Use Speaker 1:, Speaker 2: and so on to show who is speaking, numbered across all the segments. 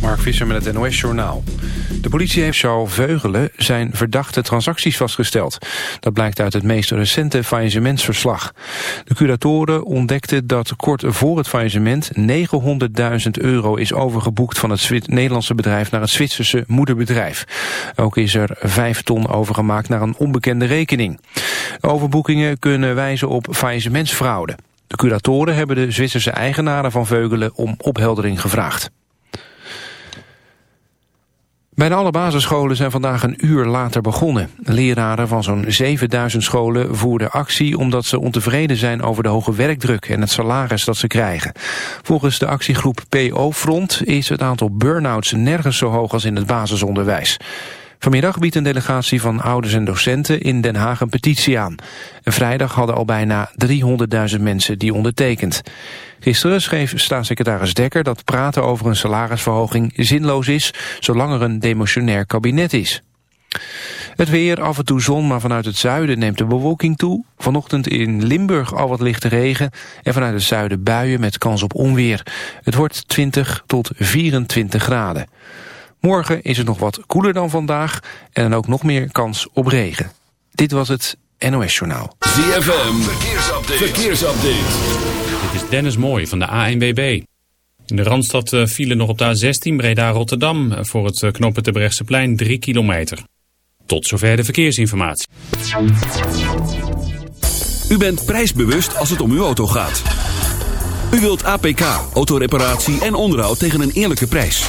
Speaker 1: Mark Visser met het NOS-journaal. De politie heeft Charles Veugelen zijn verdachte transacties vastgesteld. Dat blijkt uit het meest recente faillissementsverslag. De curatoren ontdekten dat kort voor het faillissement 900.000 euro is overgeboekt van het Nederlandse bedrijf naar het Zwitserse moederbedrijf. Ook is er 5 ton overgemaakt naar een onbekende rekening. Overboekingen kunnen wijzen op faillissementsfraude. De curatoren hebben de Zwitserse eigenaren van Veugelen om opheldering gevraagd. Bijna alle basisscholen zijn vandaag een uur later begonnen. Leraren van zo'n 7000 scholen voerden actie omdat ze ontevreden zijn over de hoge werkdruk en het salaris dat ze krijgen. Volgens de actiegroep PO Front is het aantal burn-outs nergens zo hoog als in het basisonderwijs. Vanmiddag biedt een delegatie van ouders en docenten in Den Haag een petitie aan. En vrijdag hadden al bijna 300.000 mensen die ondertekend. Gisteren schreef staatssecretaris Dekker dat praten over een salarisverhoging zinloos is, zolang er een demotionair kabinet is. Het weer, af en toe zon, maar vanuit het zuiden neemt de bewolking toe. Vanochtend in Limburg al wat lichte regen en vanuit het zuiden buien met kans op onweer. Het wordt 20 tot 24 graden. Morgen is het nog wat koeler dan vandaag en dan ook nog meer kans op regen. Dit was het NOS Journaal.
Speaker 2: ZFM, verkeersupdate. verkeersupdate.
Speaker 3: Dit is Dennis Mooij van de ANWB. In de Randstad eh, vielen nog op de A16 Breda-Rotterdam... Eh, voor het eh, knoppen te Brechtseplein 3 kilometer. Tot zover de verkeersinformatie.
Speaker 2: U bent prijsbewust als het om uw auto gaat. U wilt APK, autoreparatie en onderhoud tegen een eerlijke prijs.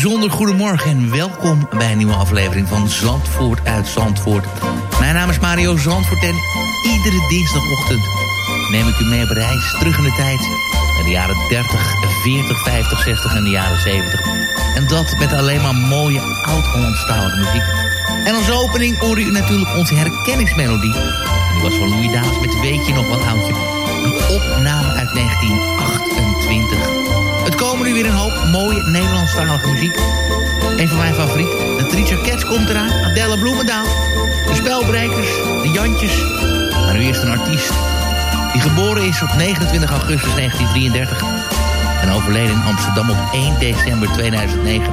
Speaker 4: Bijzonder goedemorgen en welkom bij een nieuwe aflevering van Zandvoort uit Zandvoort. Mijn naam is Mario Zandvoort en iedere dinsdagochtend neem ik u mee op reis terug in de tijd. Naar de jaren 30, 40, 50, 60 en de jaren 70. En dat met alleen maar mooie oud-Hollandstalige muziek. En als opening hoorde u natuurlijk onze herkenningsmelodie. En die was van Louis Daas met Weet je nog wel oudje. Een opname uit 1928. Mooie Nederlandstalige muziek. Een van mijn favorieten. De Tricia Cats komt eraan. Adelle Bloemendaal. De Spelbrekers. De Jantjes. Maar nu eerst een artiest. Die geboren is op 29 augustus 1933. En overleden in Amsterdam op 1 december 2009.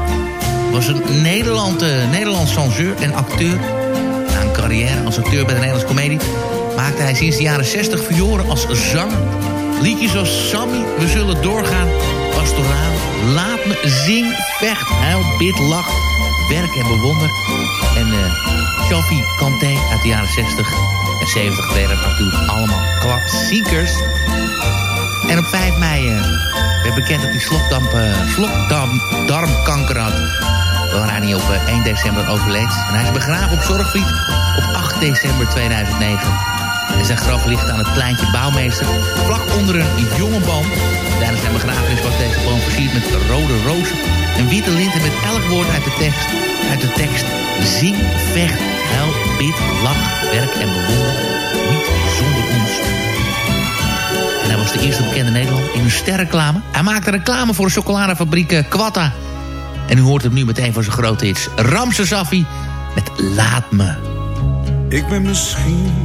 Speaker 4: Was een Nederland, Nederlands changeur en acteur. Na een carrière als acteur bij de Nederlandse Comedie... maakte hij sinds de jaren 60 fioren als zanger. Liedjes als Sammy, We Zullen Doorgaan... Pastoraal, Laat Me, Zing, Vecht, Huil, Bid, Lach, Werk en Bewonder. En uh, Chaffee Kanté uit de jaren 60 en 70 werden natuurlijk allemaal klassiekers. En op 5 mei uh, werd bekend dat hij slokdamp, uh, slokdarmkanker had. Waaraan hij op 1 december overleed. En hij is begraven op Zorgvliet op 8 december 2009. Zijn graf ligt aan het pleintje Bouwmeester, vlak onder een jonge boom. Tijdens zijn begrafenis was deze boom versierd met rode rozen en witte linten met elk woord uit de tekst. Uit de tekst Zing, vecht, huil, bid, lach, werk en bewonder. Niet zonder ons. En hij was de eerste bekende Nederlander in een sterreclame. Hij maakte reclame voor de chocoladefabriek Quatta. En u hoort hem nu meteen van zijn grote hits. Ramse Safi met Laat Me.
Speaker 5: Ik ben misschien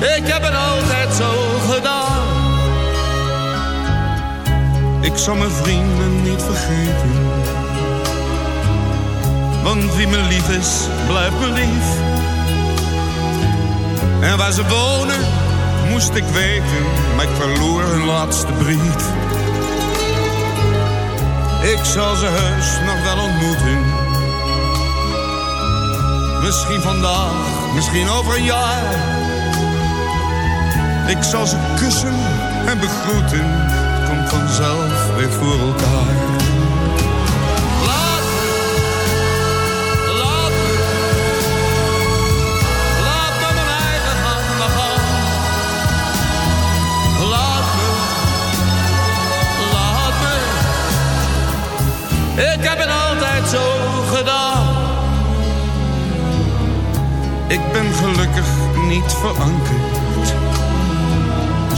Speaker 5: Ik heb het altijd zo gedaan. Ik zal mijn vrienden niet vergeten. Want wie me lief is, blijft me lief. En waar ze wonen, moest ik weten, maar ik verloor hun laatste brief. Ik zal ze heus nog wel ontmoeten. Misschien vandaag, misschien over een jaar. Ik zal ze kussen en begroeten. Het komt vanzelf weer voor elkaar. Laat me, laat me, laat me mijn eigen gang maar gaan. Laat me, laat me. Ik heb het altijd zo gedaan. Ik ben gelukkig niet verankerd.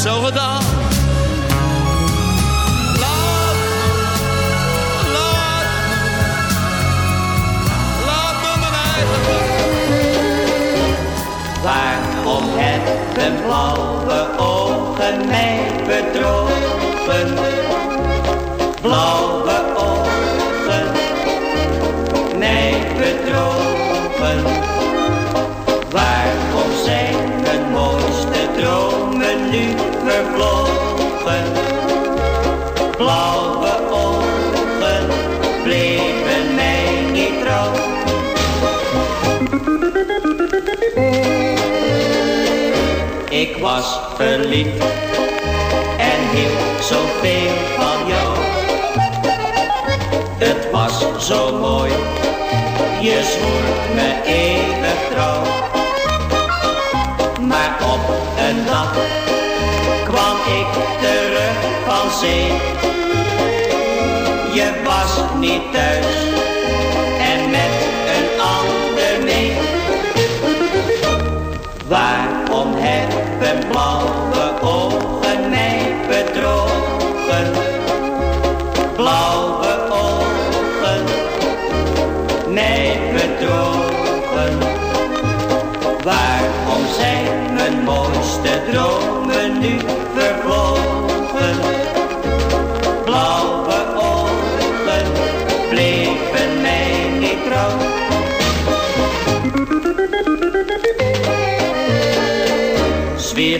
Speaker 5: Zo gedaan. Laat laat mijn eigen.
Speaker 6: Waarom hebben blauwe ogen mij bedrogen? Blauwe Ik was verliefd en hield zoveel van jou. Het was zo mooi, je zwoer me eeuwig trouw. Maar op een dag kwam ik terug van zee. Je was niet thuis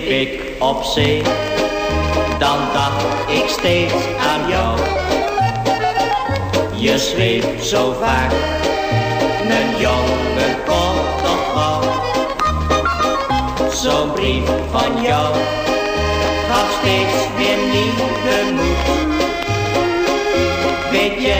Speaker 6: Ik op zee, dan dacht ik steeds aan jou. Je schreef zo vaak, mijn jongen komt toch gauw. Zo'n brief van jou gaf steeds weer nieuwe moed. Weet jij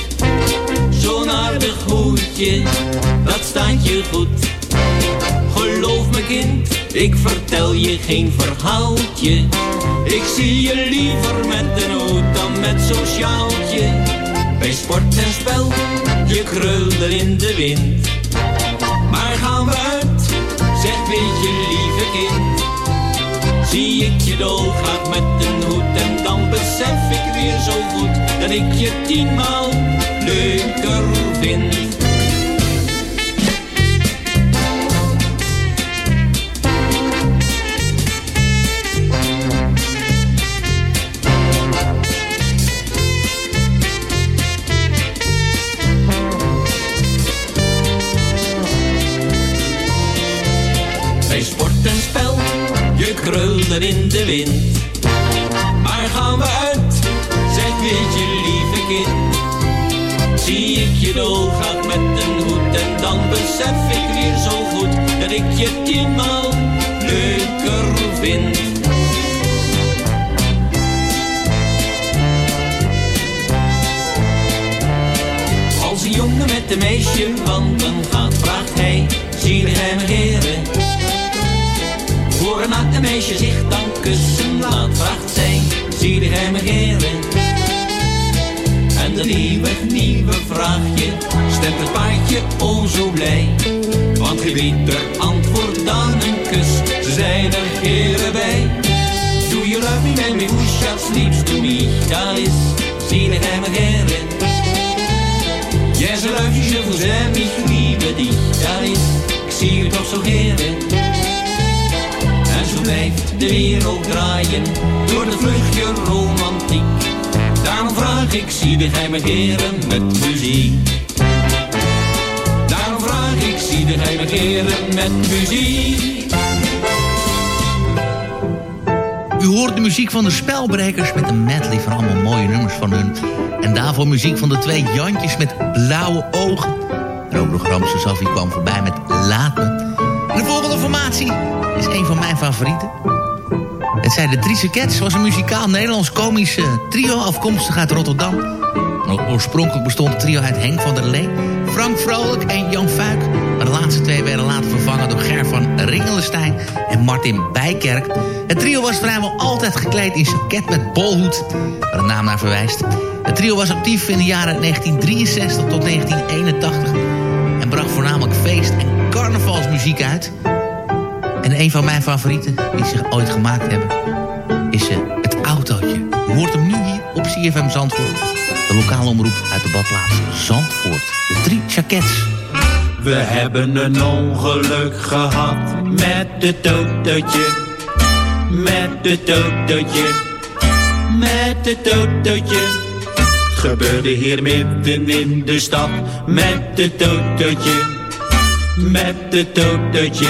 Speaker 7: Aardig hoedje, dat staat je goed. Geloof me kind, ik vertel je geen verhaaltje. Ik zie je liever met een hoed dan met zo'n sjaaltje. Bij sport en spel, je krulde in de wind. Maar gaan we uit, zeg weet je lieve kind. Zie ik je dolgraag met een hoed en dan besef ik weer zo goed dat ik je tienmaal leuker vind. Bij sport en spel, je krulde in de wind. Besef ik weer zo goed dat ik je tienmaal leuker vind. Als een jongen met een meisje wandelen gaat, vraagt hij, zie de geheime En dat nieuwe, vraagje stemt het paardje o zo blij. Want geen beter antwoord dan een kus, ze zijn er heren bij. Do you love me, who shall sleeps to me? Dat is, geheime heren. Yes, I love you, je vous aime, ich liebe dich. Dat is, ik zie u toch zo heren. En zo blijft de wereld draaien door de vluchtje romantiek. Daarom vraag ik, zie de geheime heren met muziek. Daarom vraag ik, zie de geheime heren met muziek.
Speaker 4: U hoort de muziek van de Spelbrekers met een medley van allemaal mooie nummers van hun. En daarvoor muziek van de twee Jantjes met blauwe ogen. En ook Ramse kwam voorbij met Laat de volgende formatie is een van mijn favorieten. Het zijn de Drie Cats, was een muzikaal Nederlands-komisch eh, trio afkomstig uit Rotterdam. Oorspronkelijk bestond het trio uit Henk van der Lee, Frank Vrolijk en Jan Fuik. Maar de laatste twee werden later vervangen door Ger van Ringelenstein en Martin Bijkerk. Het trio was vrijwel altijd gekleed in jacket met bolhoed, waar de naam naar verwijst. Het trio was actief in de jaren 1963 tot 1981 en bracht voornamelijk feest- en carnavalsmuziek uit. En een van mijn favorieten die ze ooit gemaakt hebben... is eh, het autootje. U hoort hem nu hier op CFM Zandvoort. De lokale omroep uit de badplaats Zandvoort. De drie jackets.
Speaker 7: We hebben een ongeluk gehad met het autootje.
Speaker 8: met het autootje, met het autootje. Gebeurde hier midden in de stad, met het autootje, met het autootje,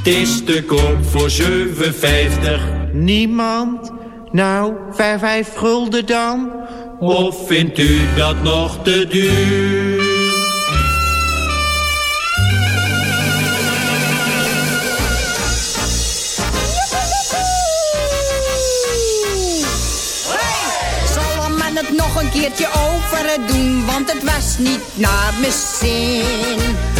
Speaker 8: Het is te koop voor 7,50.
Speaker 9: Niemand? Nou, vijf, vijf gulden dan?
Speaker 8: Of vindt u dat nog te duur?
Speaker 10: Het nog een keertje over doen, want het was niet naar mijn zin.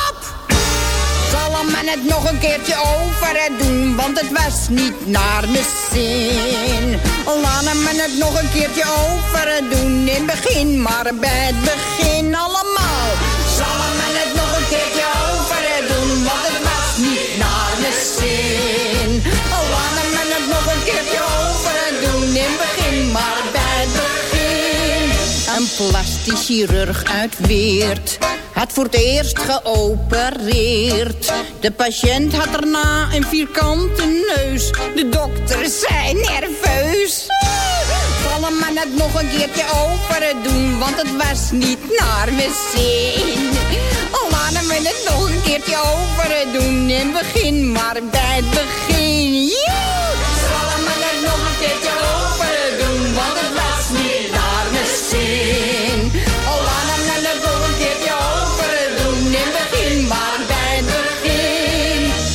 Speaker 10: Zal man het nog een keertje over doen, want het was niet naar mijn zin. Laat man het nog een keertje over doen, in begin maar bij het begin allemaal. Zal man het nog een keertje over doen, want het was niet naar mijn zin. Laat man het nog een keertje over doen, in begin maar bij het begin. Een plastisch chirurg uit Weert had voor het eerst geopereerd. De patiënt had daarna een vierkante neus. De dokter zei nerveus. Zal hem het nog een keertje over doen, want het was niet naar mijn zin. Laat hem het nog een keertje over doen en begin maar bij het begin.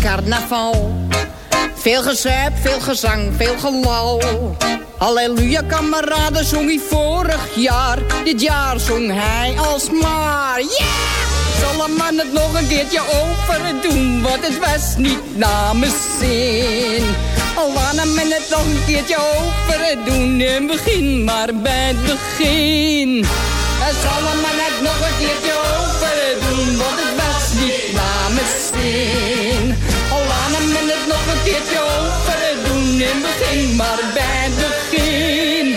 Speaker 10: Carnaval. Veel gezuip, veel gezang, veel gelal. Halleluja, kameraden, zong hij vorig jaar. Dit jaar zong hij alsmaar. Yeah! Zal een man het nog een keertje over doen, want het was niet namens zin. Al laat men het nog een keertje over doen, en begin maar bij het begin. En zal een man het nog een keertje over doen, want het was niet namens zin. Keertje over doen, en begin maar bij het begin.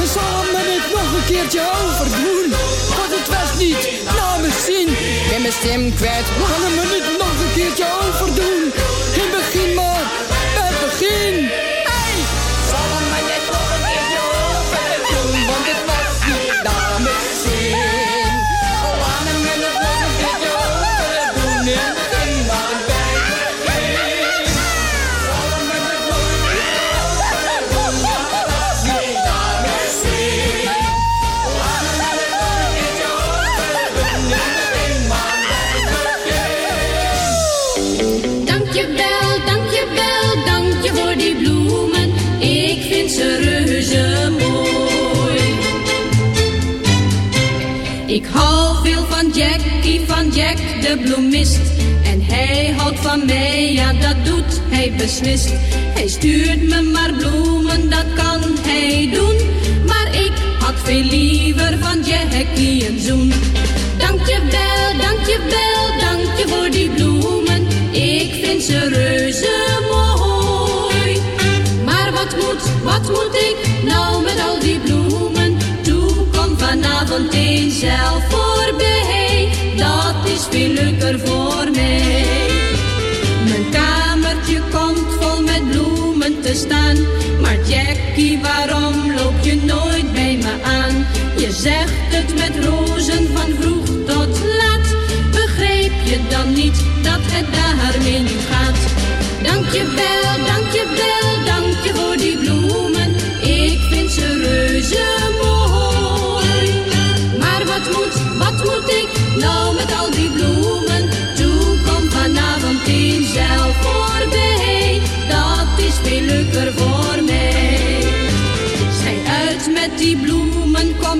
Speaker 10: En zal men het nog een keertje over doen, want het was niet namens zin. Ik mijn stem kwijt, laat men het nog een keertje over doen, en begin maar bij het begin.
Speaker 11: Van Jack de bloemist. En hij houdt van mij, ja dat doet hij beslist. Hij stuurt me maar bloemen, dat kan hij doen. Maar ik had veel liever van Jackie een zoen. Dankjewel, dankjewel, dank je voor die bloemen. Ik vind ze reuze mooi. Maar wat moet, wat moet ik nou met al die bloemen? Toe, kom vanavond eens zelf voorbij. Is veel leuker voor mij. Mijn kamertje komt vol met bloemen te staan. Maar Jackie, waarom loop je nooit bij me aan? Je zegt het met rozen van vroeg tot laat. Begreep je dan niet dat het daarmee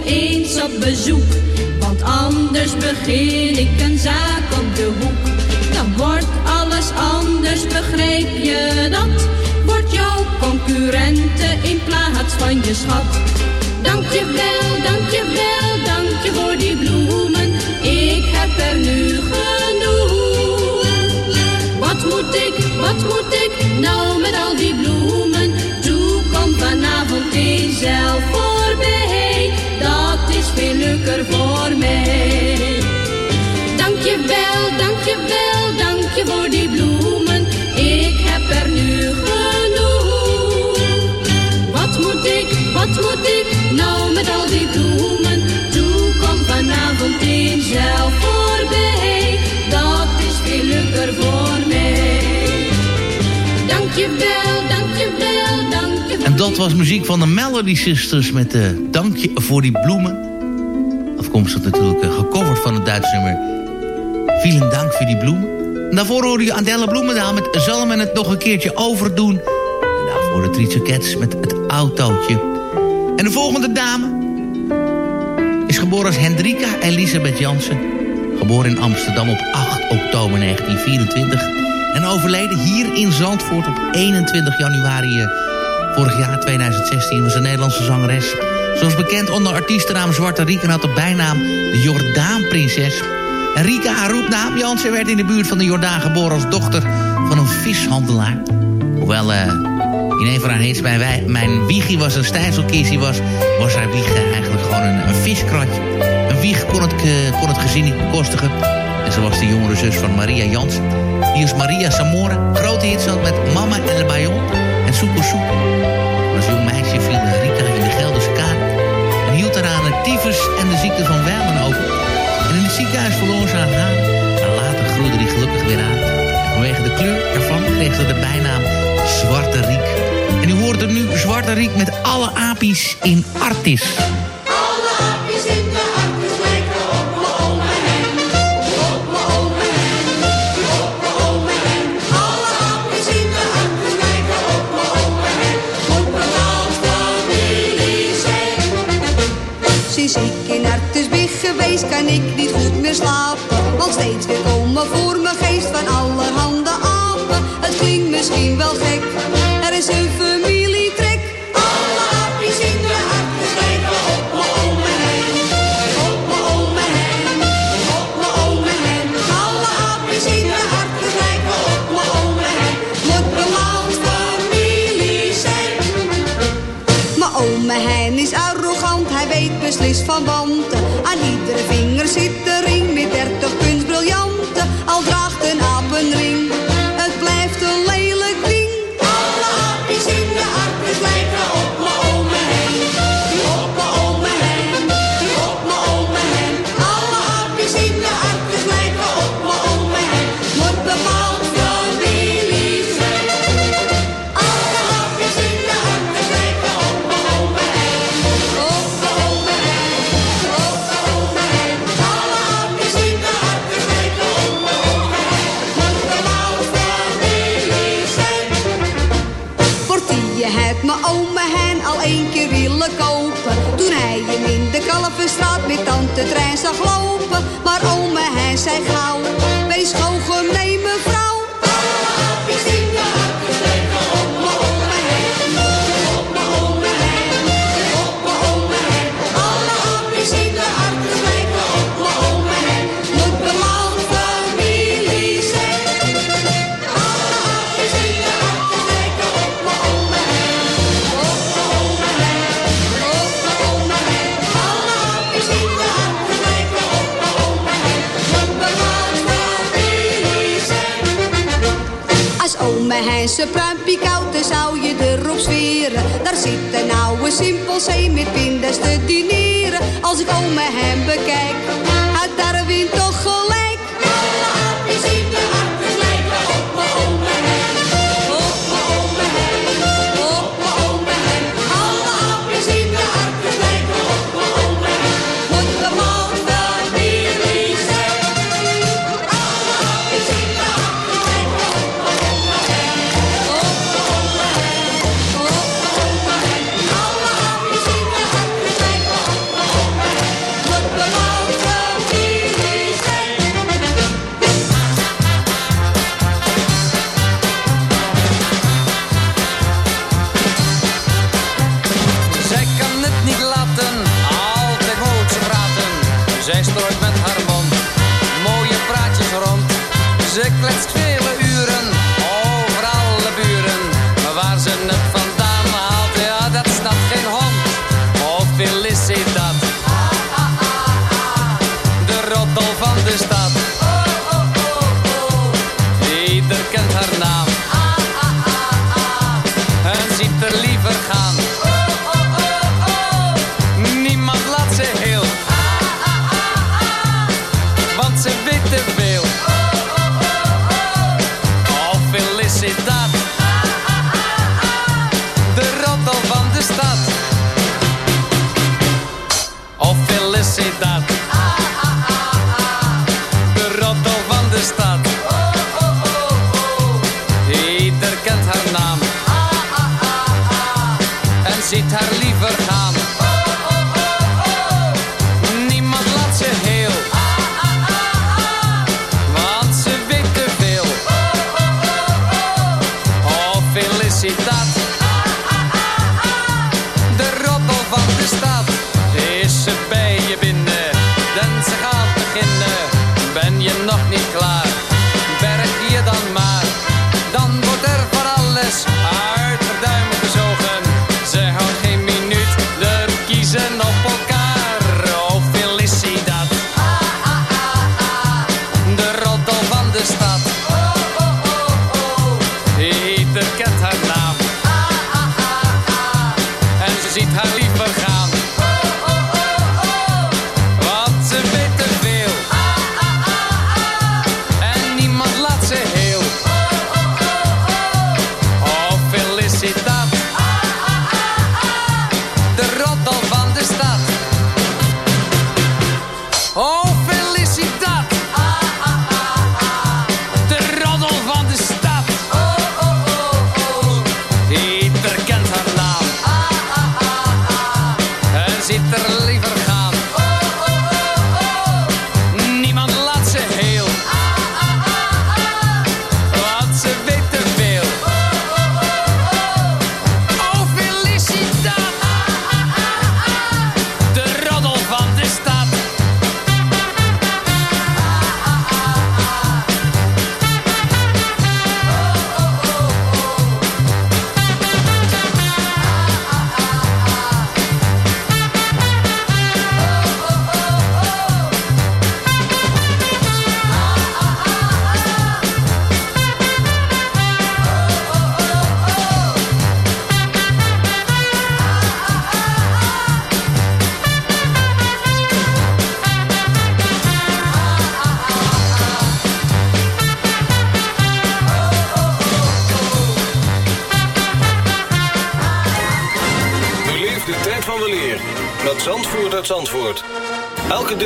Speaker 11: eens op bezoek. Want anders begin ik een zaak op de hoek. Dan wordt alles anders, begrijp je dat? Wordt jouw concurrente in plaats van je schat. Dankjewel, dankjewel, dank je voor die bloemen. Ik heb er nu genoeg. Wat moet ik, wat moet ik nou met al die bloemen? Toe, kom vanavond eens zelf leuker voor mij. Dankjewel, dankjewel, dank je voor die bloemen. Ik heb er nu genoeg. Wat moet ik, wat moet ik nou met al die bloemen? Toe, kom vanavond eens zelf voorbij. Dat is veel leuker voor mij. Dankjewel, dankjewel, dankjewel.
Speaker 4: En dat was muziek van de Melody Sisters met de Dankje voor die bloemen. Afkomstig natuurlijk eh, gecoverd van het Duitse nummer Vielen dank voor die bloemen. En daarvoor hoorde je Adelle Bloemendaal met Zal men het nog een keertje overdoen. En daarvoor de Trietse Cats met het autootje. En de volgende dame is geboren als Hendrika Elisabeth Jansen. Geboren in Amsterdam op 8 oktober 1924. En overleden hier in Zandvoort op 21 januari eh, vorig jaar 2016. Was een Nederlandse zangeres. Zoals bekend onder artiestennaam Zwarte Riek en had de bijnaam de Jordaanprinses. En Rika, haar roepnaam, Jansen, werd in de buurt van de Jordaan geboren als dochter van een vishandelaar. Hoewel eh, in een van haar hits bij wij, Mijn wiegie was een stijlselkissie was, was haar wieg eigenlijk gewoon een, viskratje. Een wieg kon het, kon het gezin niet bekostigen. En ze was de jongere zus van Maria Jansen. Die is Maria Samora. Grote hits met Mama en Le Bayon en Soepo Soep. Als jong meisje viel eh, Rika tyfus en de ziekte van Wijlen over. En in het ziekenhuis verloor ze haar haar. Maar later groeide die gelukkig weer aan. En vanwege de kleur ervan kreeg ze de bijnaam Zwarte Riek. En u hoort er nu Zwarte Riek met alle apies in Artis.
Speaker 12: geweest kan ik niet goed meer slapen. Want steeds weer komen voor mijn geest van allerhande apen. Het klinkt misschien wel gek, er is een familietrek. Alle aapjes in de akker op mijn om en. Op mijn om en op mijn om en hen. Alle aapjes in de akker op mijn om en heen. Moet beland familie zijn. Mijn oom is arrogant, hij weet beslist van wand straat met tante trein zag lopen. Maar ome hij zei ga zou je erop zweren. Daar zit een oude C met pindes te dineren. Als ik ome hem bekijk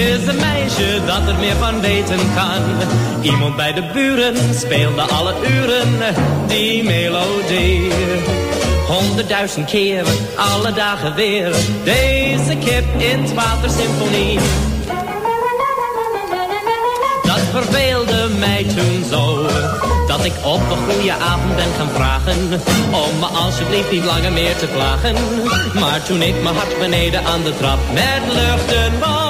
Speaker 13: Is een meisje dat er meer van weten kan. Iemand bij de buren speelde alle uren die melodie. Honderdduizend keer, alle dagen weer, deze kip in het watersymfonie. Dat verveelde mij toen zo, dat ik op een goede avond ben gaan vragen, om me alsjeblieft niet langer meer te plagen. Maar toen ik mijn hart beneden aan de trap met luchten was,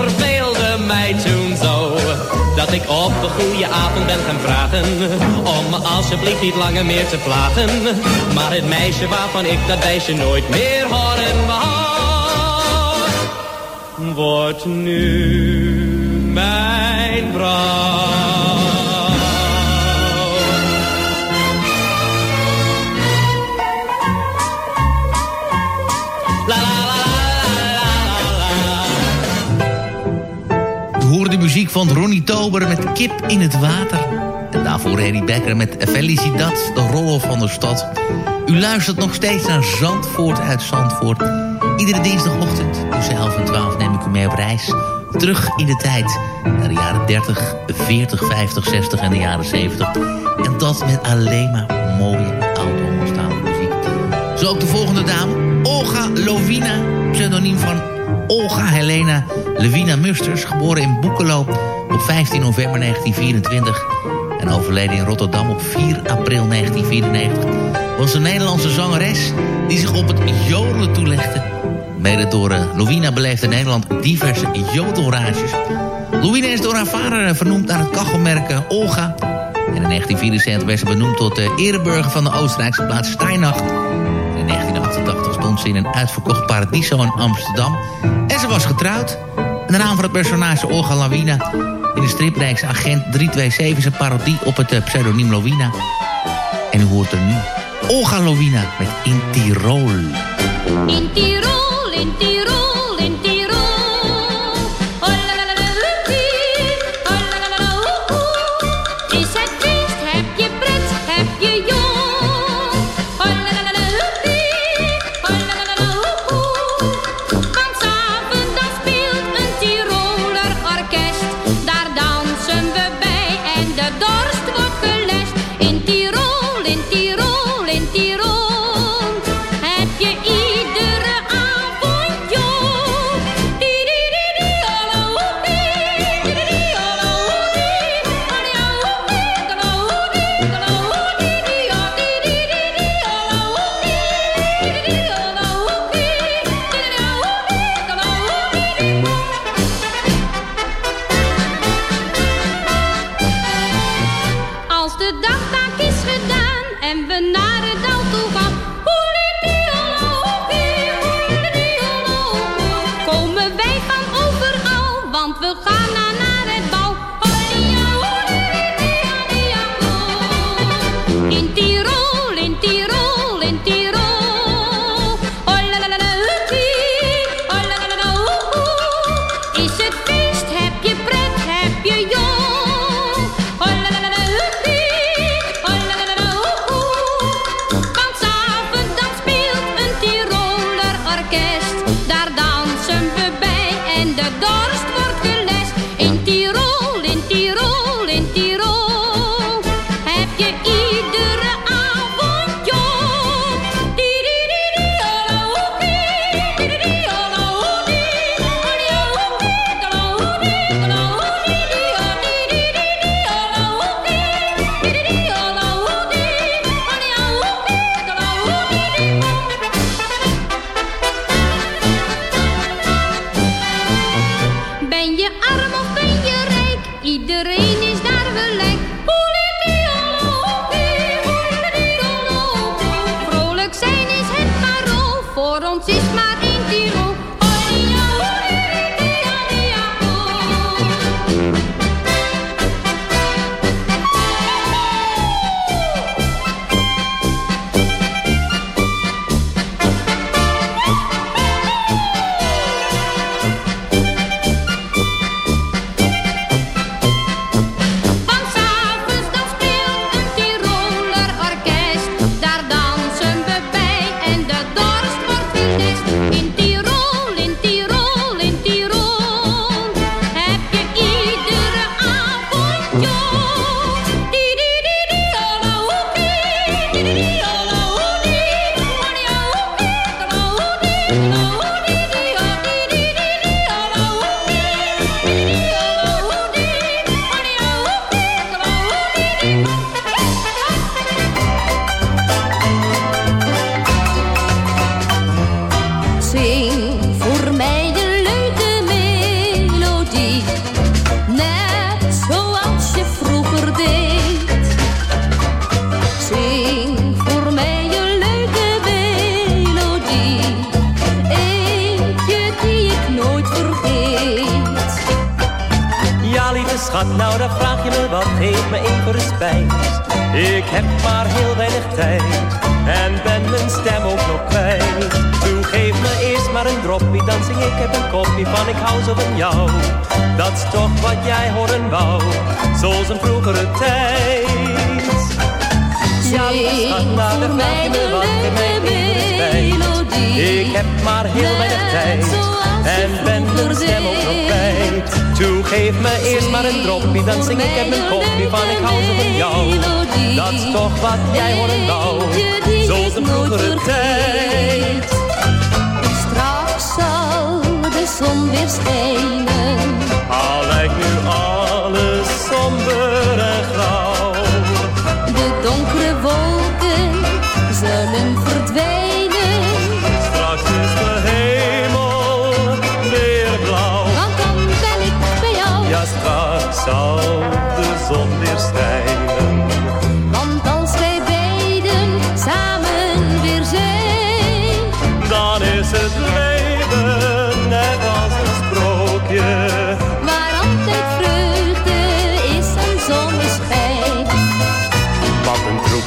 Speaker 13: verveelde mij toen zo, dat ik op een goede avond ben gaan vragen, om me alsjeblieft niet langer meer te plagen. Maar het meisje waarvan ik dat meisje nooit meer horen wou, wordt nu mijn vrouw.
Speaker 4: De muziek van Ronnie Tober met Kip in het Water. En daarvoor Harry Becker met Felicitat, de rol van de stad. U luistert nog steeds naar Zandvoort uit Zandvoort. Iedere dinsdagochtend tussen 11 en 12 neem ik u mee op reis. Terug in de tijd naar de jaren 30, 40, 50, 60 en de jaren 70. En dat met alleen maar mooie oud-Hollandstalige muziek. Zo ook de volgende dame, Olga Lovina, pseudoniem van Olga Helena Levina Musters, geboren in Boekelo op 15 november 1924 en overleden in Rotterdam op 4 april 1994, was een Nederlandse zangeres die zich op het jodelen toelegde. Mede door uh, Lovina beleefde Nederland diverse jodelrages. Lovina is door haar vader eh, vernoemd naar het kachelmerk eh, Olga. En in 1974 werd ze benoemd tot de ereburger van de Oostenrijkse plaats Steinach. In 1988 stond ze in een uitverkocht paradiso in Amsterdam. Was getrouwd. En de naam van het personage Olga Lawina in de striprijkse Agent 327 is een parodie op het eh, pseudoniem Lowina. En u hoort er nu Olga Lowina met In Tirol.
Speaker 11: In Tirol, in Tirol, Voor ons is maar
Speaker 14: maar een droppie, dan zing ik heb een kopje van ik hou zo van jou. Dat is toch wat jij horen wou, zoals een vroegere tijd. Straks zal de zon weer schijnen.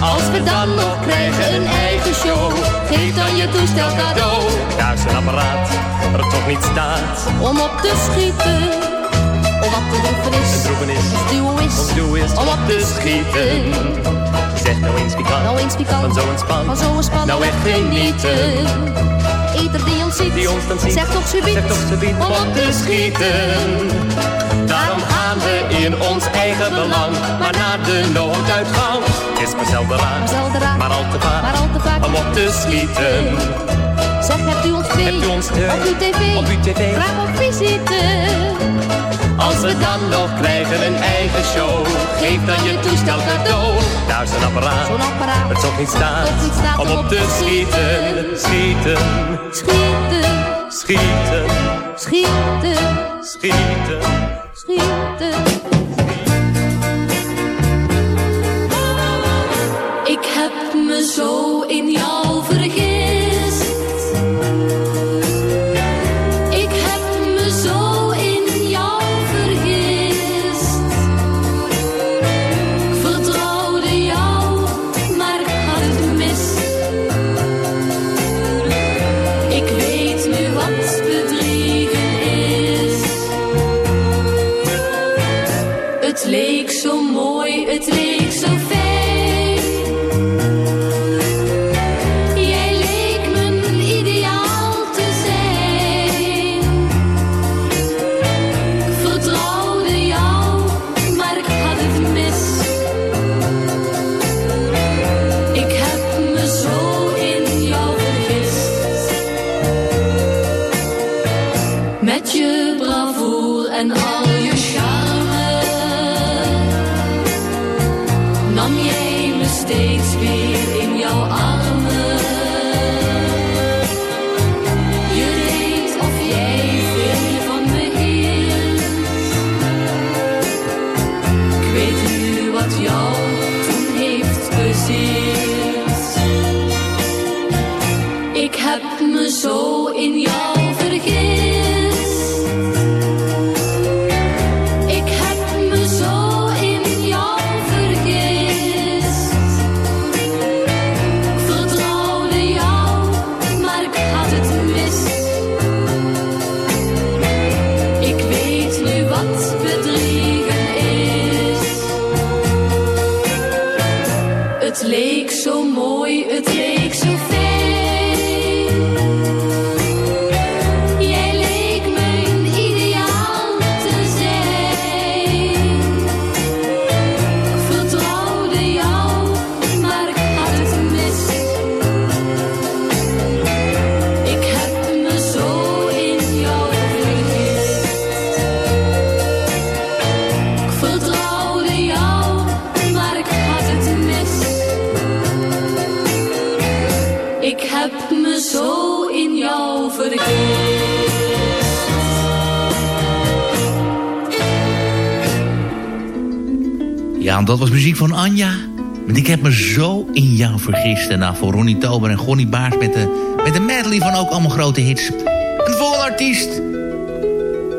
Speaker 15: Als we dan nog krijgen een eigen show, geef dan je toestel cadeau.
Speaker 14: Thuis een apparaat, er toch niet staat.
Speaker 15: Om op te schieten, of wat de roepen is.
Speaker 14: Een troepen is,
Speaker 15: duo is,
Speaker 14: is
Speaker 15: om op te schieten.
Speaker 14: Zeg nou eens wie kan,
Speaker 15: Nou eens pikant,
Speaker 14: van zo'n span.
Speaker 15: van zo'n span,
Speaker 14: Nou echt genieten.
Speaker 15: Ieder die ons ziet,
Speaker 14: Die ons dan ziet,
Speaker 15: zegt toch subiet,
Speaker 14: zegt toch subiet
Speaker 15: om op te
Speaker 14: schieten. Daarom gaan we in ons eigen belang, maar naar de nooduitgang. Is zelden raar,
Speaker 11: Maar
Speaker 14: al te vaak,
Speaker 11: Maar al te vaak.
Speaker 14: om op te schieten.
Speaker 11: Zeg, hebt u ons vee?
Speaker 14: Hebt u ons, eh,
Speaker 11: op uw tv?
Speaker 14: op uw tv?
Speaker 11: Graag op visite.
Speaker 14: Als we dan nog krijgen een eigen show, geef dan je toestel cadeau. Daar is een apparaat,
Speaker 11: Zo'n apparaat.
Speaker 14: het toch niet staat,
Speaker 11: Toch niet staat
Speaker 14: om op te schieten. Schieten,
Speaker 11: Schieten,
Speaker 14: schieten,
Speaker 11: schieten,
Speaker 14: schieten.
Speaker 11: schieten. Me zo in jou
Speaker 4: dat was muziek van Anja. Want ik heb me zo in jou vergist. En nou, voor Ronnie Tober en Gonnie Baars met de, met de medley van ook allemaal grote hits. Een volgende artiest.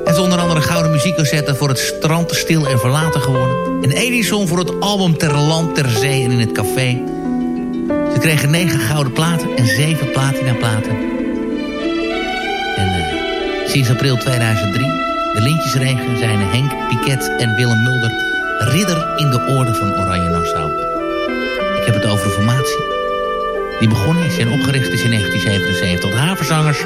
Speaker 4: Is onder andere gouden muziekcassette voor het strand stil en verlaten geworden. Een Edison voor het album Ter Land, Ter Zee en in het Café. Ze kregen negen gouden platen en zeven platina platen. En eh, sinds april 2003, de Lintjesregen, zijn Henk Piquet en Willem Mulder ridder in de orde van Oranje Nassau. Ik heb het over de formatie. Die begonnen is en opgericht is in 1977 tot haverzangers.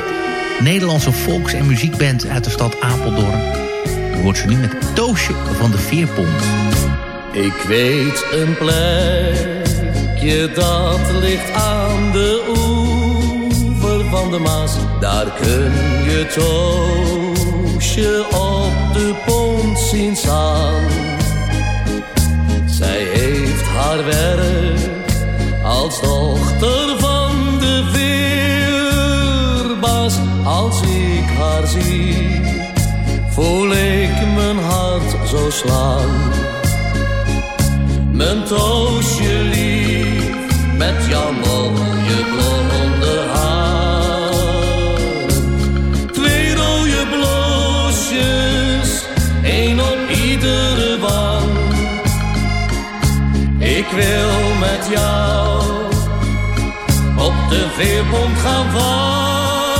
Speaker 4: Nederlandse volks- en muziekband uit de stad Apeldoorn. Je hoort ze nu met Toosje van de Veerpont.
Speaker 16: Ik weet een plekje dat ligt aan de oever van de Maas. Daar kun je Toosje op de pont zien staan. Als dochter van de veerbaas. Als ik haar zie, voel ik mijn hart zo slaan. Mijn toosje lief, met jouw mooie blonde wil met jou op de veerpont gaan varen.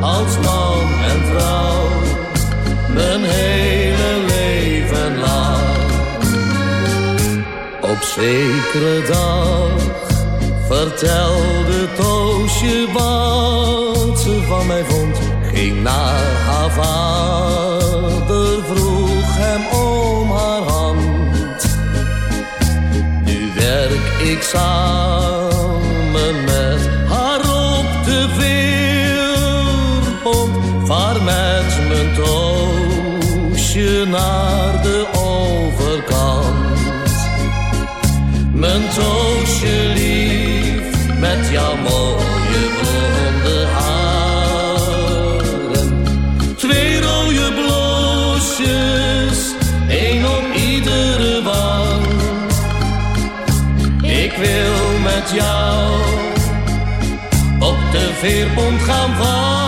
Speaker 16: Als man en vrouw, mijn hele leven lang. Op zekere dag vertelde Toosje wat ze van mij vond. Ging naar haar vader, vroeg hem samen jou. Op de veerpont gaan varen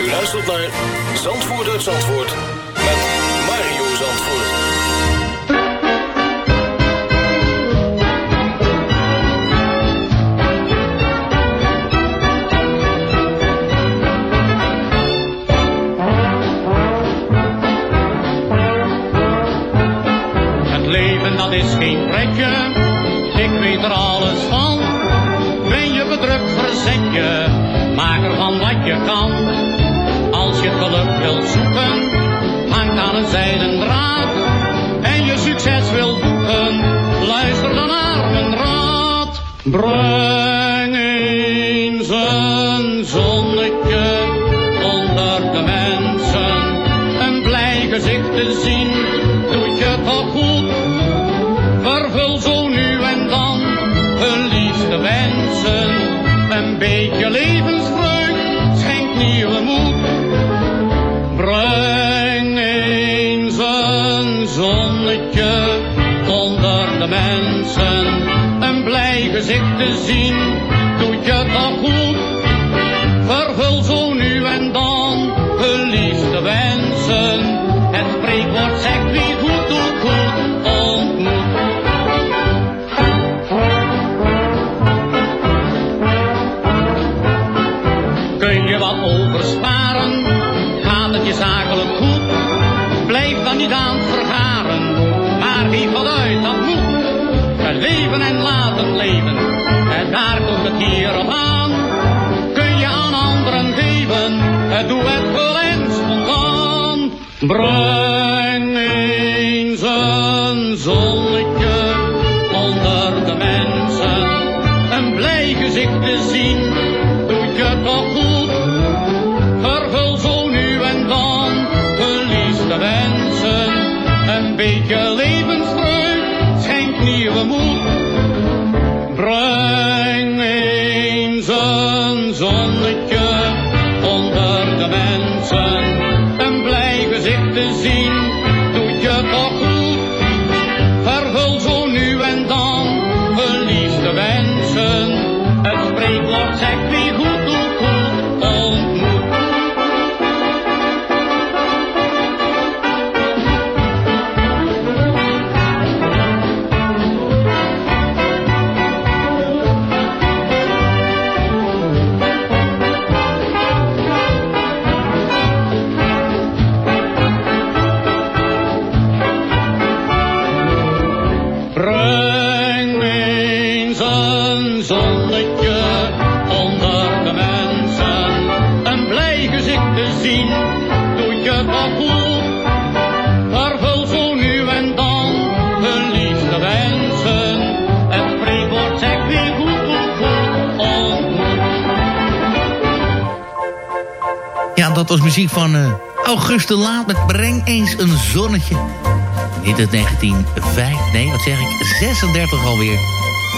Speaker 17: U luistert naar Zandvoort Zandvoort met Mario Zandvoort.
Speaker 18: Het leven dat is geen pretje, Breng eens een zonnetje onder de mensen. Een blij gezicht te zien, doet je toch goed. Vervul zo nu en dan hun liefste wensen. Een beetje levensvreugd schenkt nieuwe moed. Breng dat
Speaker 4: was muziek van eh Auguste Laat met Breng eens een zonnetje. Dit is 1905, nee, wat zeg ik, 36 alweer.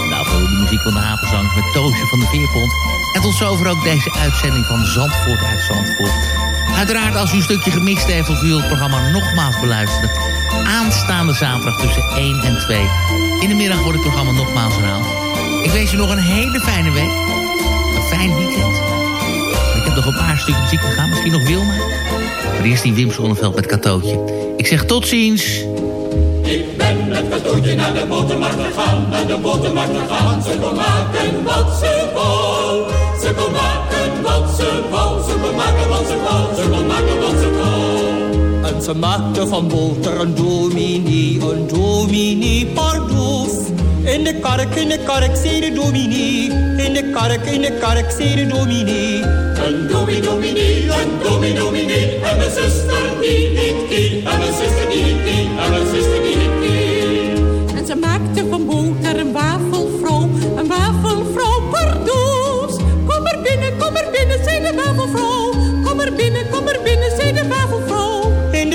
Speaker 4: Nou, voor de muziek van de Hapenzangers met Toosje van de Veerpont. En tot zover ook deze uitzending van Zandvoort uit Zandvoort. Uiteraard, als u een stukje gemixt heeft of u wilt het programma nogmaals beluisteren... aanstaande zaterdag tussen 1 en 2. In de middag wordt het programma nogmaals herhaald. Ik wens u nog een hele fijne week. Een fijn weekend. Heb nog een paar stukjes muziek te gaan, misschien nog Wilma. Maar eerst die Wim Sonneveld met Katootje. Ik zeg tot ziens.
Speaker 19: Ik ben met katoentje naar de botermarkt gegaan, naar de botermarkt gegaan. Ze kon maken wat ze wou. Ze kon maken wat ze wou. Ze kon maken wat ze wou. Ze kon maken wat ze wou.
Speaker 20: En ze maakte van boter een dominee, een dominee pardoes. In de kark, in de kark, zei de dominee. In de kark, in de kark, zei de dominee.
Speaker 19: Een dominee, dominee, een dominee, dominee. En mijn zuster die niet die. En mijn zuster die niet die. En mijn zuster die niet die.
Speaker 21: En ze maakte van boter een wafelvrouw, een wafelvrouw pardoes. Kom er binnen, kom er binnen, zei de wafelvrouw. Kom er binnen, kom er binnen, zei de wafelvrouw.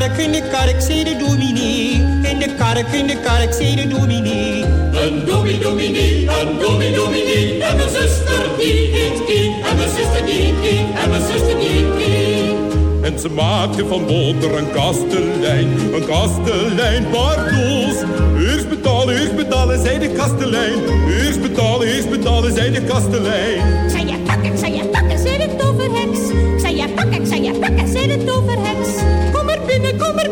Speaker 20: Kark, in de kark, zei de dominee. In de kark, in de kark, zei de dominee.
Speaker 19: Een dominee, dominee, een dominee, dominee. En mijn zuster die niet die. En mijn zuster die die. En mijn zuster die die.
Speaker 22: En ze maakte van boter een kastelein, een kastelein pardoes. Eerst betalen, eerst betalen, zei de kastelein. Eerst betalen, eerst betalen, zei de kastelein.
Speaker 21: Zei je pakken, zei je pakken, zei de toverheks. Zei je pakken, ik zei je pakken, zei de toverheks.